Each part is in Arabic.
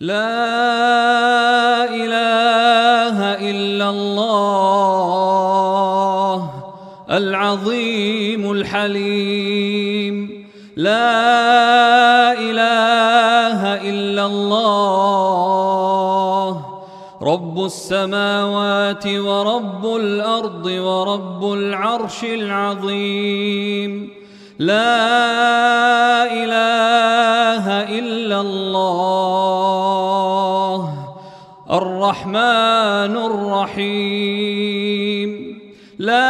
لا إله إلا الله العظيم الحليم. لا إله إلا الله رب السماوات ورب الأرض ورب العرش العظيم. لا الرحمن الرحيم. لا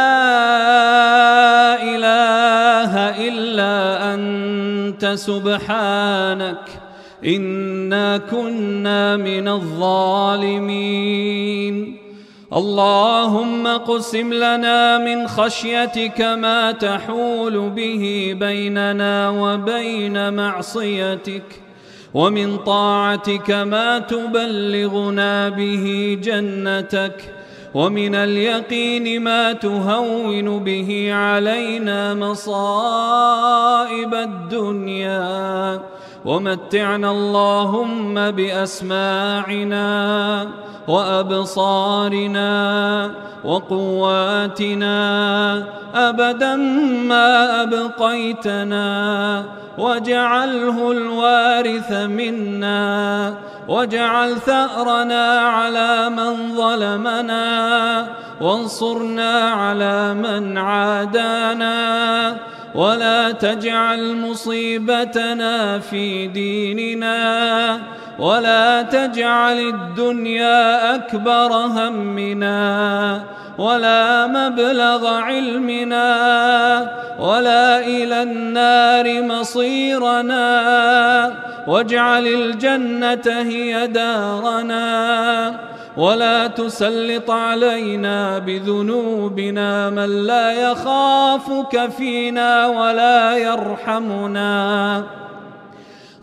إله إلا أنت سبحانك. إنا كنا من الظالمين. اللهم قسم لنا من خشيتك ما تحول به بيننا وبين معصيتك. ومن طاعتك ما تبلغنا به جنتك ومن اليقين ما تهون به علينا مصائب الدنيا. ومتعنا اللهم بأسماعنا وأبصارنا وقواتنا أبدا ما أبقيتنا. واجعله الوارث منا. واجعل ثأرنا على من ظلمنا وانصرنا على من عادانا ولا تجعل مصيبتنا في ديننا ولا تجعل الدنيا أكبر همنا ولا مبلغ علمنا ولا إلى النار مصيرنا واجعل الجنة هي دارنا ولا تسلط علينا بذنوبنا من لا يخافك فينا ولا يرحمنا.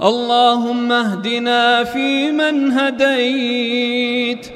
اللهم اهدنا فيمن هديت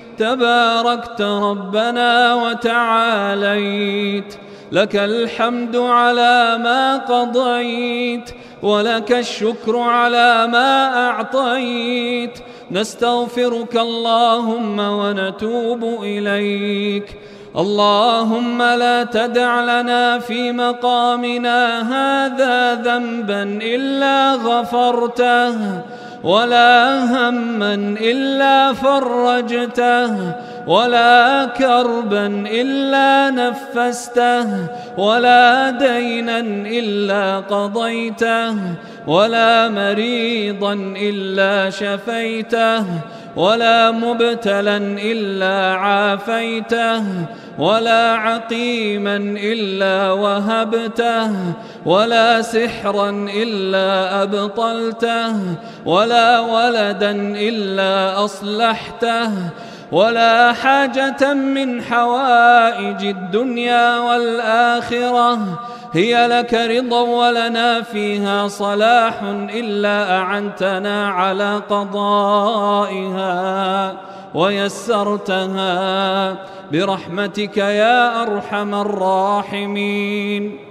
تباركت ربنا وتعاليت. لك الحمد على ما قضيت ولك الشكر على ما أعطيت. نستغفرك اللهم ونتوب إليك. اللهم لا تدع لنا في مقامنا هذا ذنبا إلا غفرته. ولا هما إلا فرجته ولا كربا إلا نفسته ولا دينا إلا قضيته ولا مريضا إلا شفيته ولا مبتلا إلا عافيته ولا عقيما إلا وهبته ولا سحرا إلا أبطلته ولا ولدا إلا أصلحته ولا حاجة من حوائج الدنيا والآخرة هي لك رضا ولنا فيها صلاح إلا أعنتنا على قضائها ويسرتها برحمتك يا أرحم الراحمين.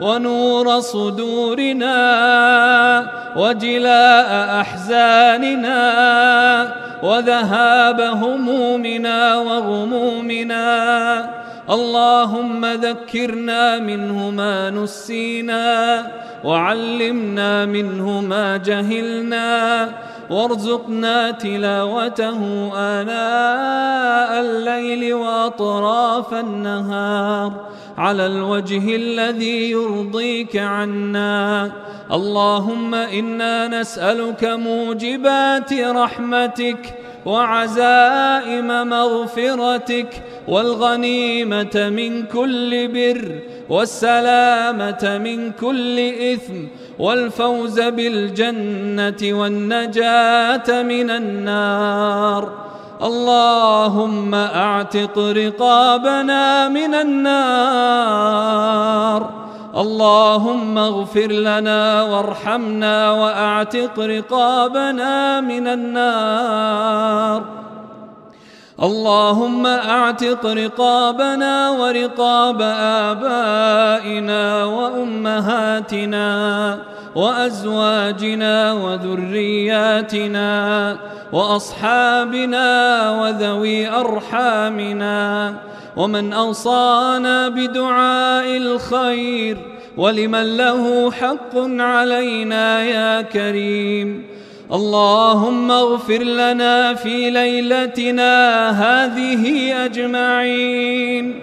ونور صدورنا وجلاء أحزاننا وذهاب همومنا وغمومنا. اللهم ذكرنا منه ما نسينا وعلمنا منه ما جهلنا. وارزقنا تلاوته آناء الليل وأطراف النهار. على الوجه الذي يرضيك عنا. اللهم إنا نسألك موجبات رحمتك وعزائم مغفرتك والغنيمة من كل بر والسلامة من كل إثم والفوز بالجنة والنجاة من النار. اللهم اعتق رقابنا من النار. اللهم اغفر لنا وارحمنا واعتق رقابنا من النار. اللهم اعتق رقابنا ورقاب آبائنا وأمهاتنا. وأزواجنا وذرياتنا وأصحابنا وذوي أرحامنا ومن أوصانا بدعاء الخير ولمن له حق علينا يا كريم. اللهم اغفر لنا في ليلتنا هذه أجمعين.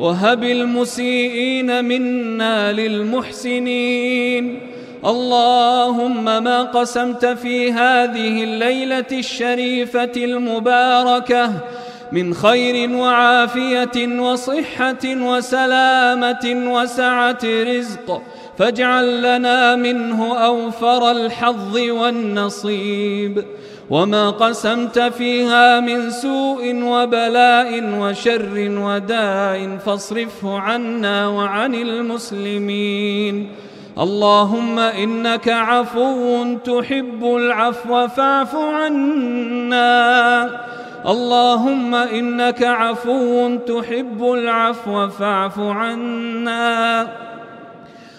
وهب المسيئين منا للمحسنين. اللهم ما قسمت في هذه الليلة الشريفة المباركة من خير وعافية وصحة وسلامة وسعة رزق فاجعل لنا منه أوفر الحظ والنصيب. وما قسمت فيها من سوء وبلاء وشر وداء فاصرفه عنا وعن المسلمين. اللهم إنك عفو تحب العفو فاعف عنا. اللهم إنك عفو تحب العفو فاعف عنا.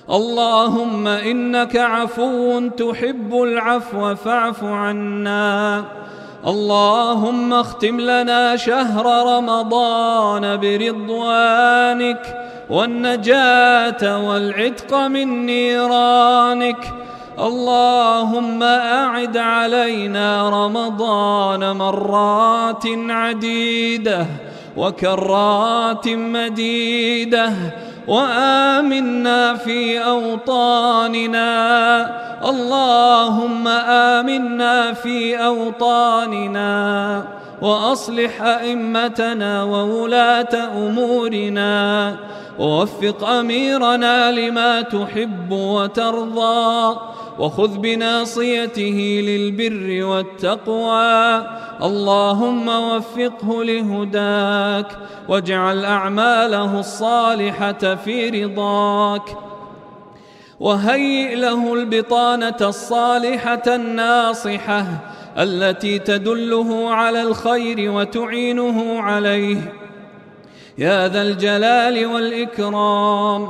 اللهم إنك عفو تحب العفو فاعف عنا. اللهم اختم لنا شهر رمضان برضوانك. والنجاة والعتق من نيرانك. اللهم أعد علينا رمضان مرات عديدة وكرات مديدة وآمنا في أوطاننا. اللهم آمنا في أوطاننا وأصلح أئمتنا وولاة أمورنا. ووفق أميرنا لما تحب وترضى وخذ بناصيته للبر والتقوى. اللهم وفقه لهداك واجعل أعماله الصالحة في رضاك. وهيئ له البطانة الصالحة الناصحة التي تدله على الخير وتعينه عليه. يا ذا الجلال والإكرام.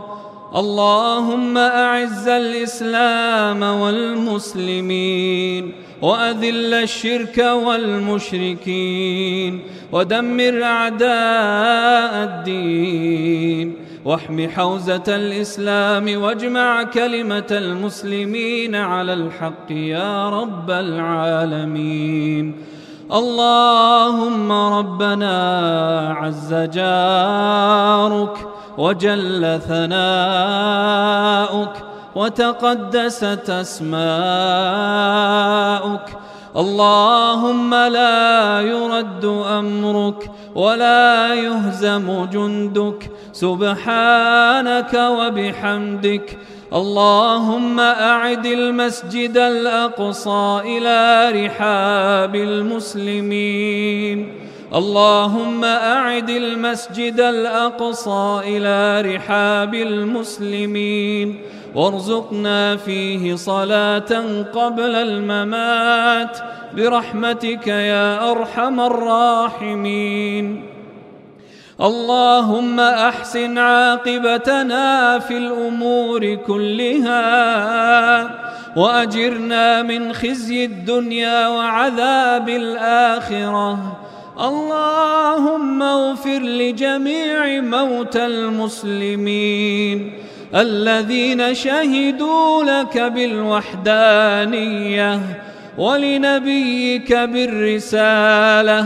اللهم أعز الإسلام والمسلمين وأذل الشرك والمشركين ودمر أعداء الدين واحم حوزة الإسلام واجمع كلمة المسلمين على الحق يا رب العالمين. اللهم ربنا عز جارك وجل ثناؤك وتقدست أسماؤك اللهم لا يرد أمرك ولا يهزم جندك. سبحانك وبحمدك اللهم أعد المسجد الأقصى إلى رحاب المسلمين. اللهم أعد المسجد الأقصى إلى رحاب المسلمين. وارزقنا فيه صلاة قبل الممات. برحمتك يا أرحم الراحمين. اللهم أحسن عاقبتنا في الأمور كلها وأجرنا من خزي الدنيا وعذاب الآخرة. اللهم اغفر لجميع موتى المسلمين الذين شهدوا لك بالوحدانية ولنبيك بالرسالة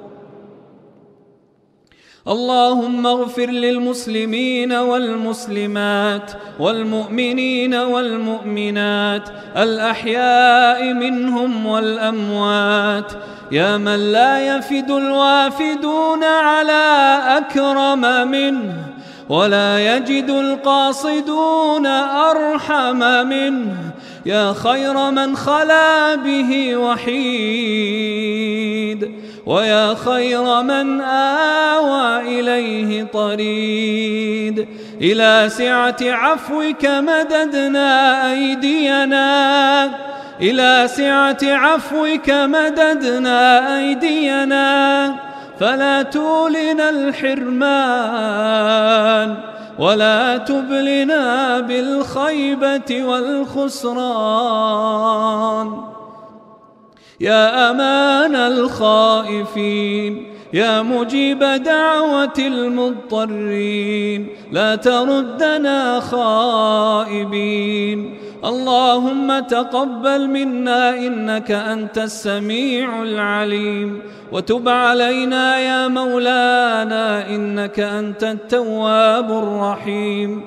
اللهم اغفر للمسلمين والمسلمات والمؤمنين والمؤمنات الأحياء منهم والأموات يا من لا يفد الوافدون على أكرم منه ولا يجد القاصدون أرحم منه يا خير من خلا به وحيد ويا خير من آوى إليه طريد. إلى سعة عفوك مددنا أيدينا. إلى سعة عفوك مددنا أيدينا. فلا تولنا الحرمان ولا تبلنا بالخيبة والخسران. يا أمان الخائفين يا مجيب دعوة المضطرين لا تردنا خائبين. اللهم تقبل منا إنك أنت السميع العليم. وتب علينا يا مولانا إنك أنت التواب الرحيم.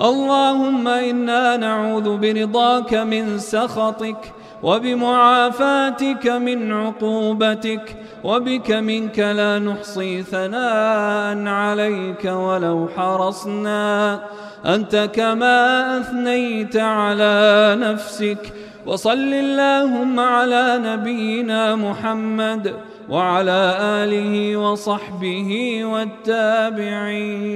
اللهم إنا نعوذ برضاك من سخطك وبمعافاتك من عقوبتك وبك منك لا نحصي ثناء عليك ولو حرصنا. أنت كما أثنيت على نفسك وصل اللهم على نبينا محمد وعلى آله وصحبه والتابعين.